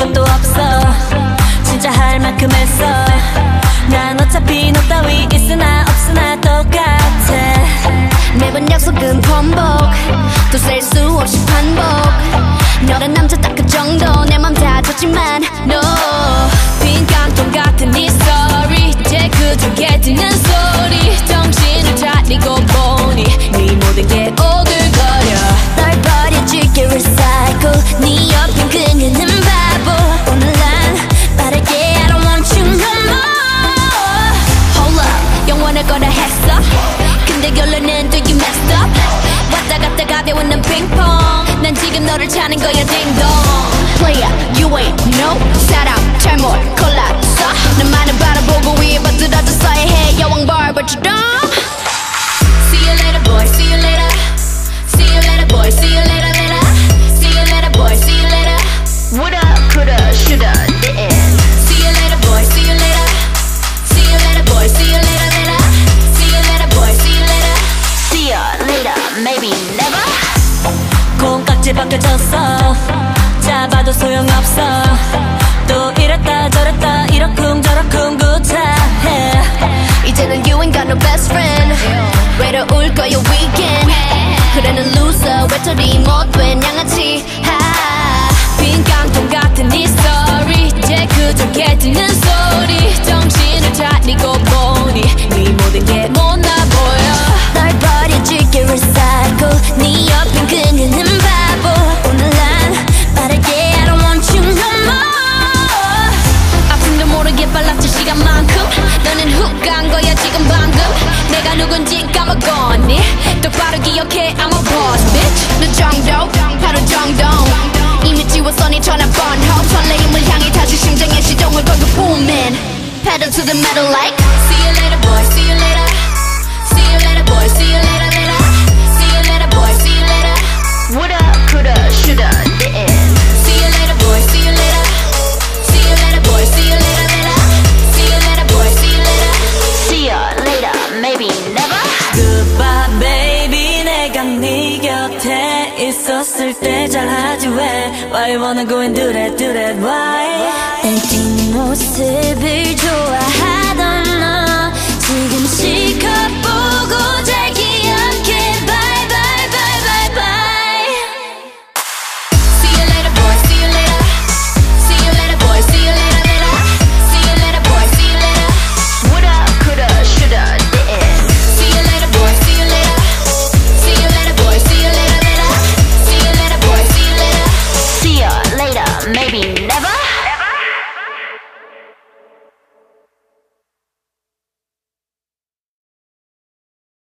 것도 없어. 진짜 할 만큼 했어. 난 어차피 너 따위 있으나 없으나 똑같아. 매번 약속은 번복. 또 셀 수 없이 반복. 너란 남자 딱 그 정도. 내 맘 다 좋지만 No. 빈 감통 같은 네 story. 제그쪽에 드는 가벼운 난 핑퐁. 난 지금 너를 찾는 거야 딩동 later. Maybe never. 콩깍지 벗겨졌어. 잡아도 소용없어. 또 이랬다 저랬다 이러쿵 저러쿵 구차해. 이제는 you ain't got no best friend. 외로울 거야 weekend. 그래 는 loser 외톨이 못된 양아치 간 거야 지금 방금? 내가 누군지 까먹었니? 똑바로 기억해 I'm a boss bitch. 너 정도? 바로 정도. 이미 지웠어 네 전화번 호. 설레임을 향해 다시 심장에 시동을 걸고 booming. Pedal to the metal like 있었을 때 잘하지 왜 Why you wanna go and do that do that why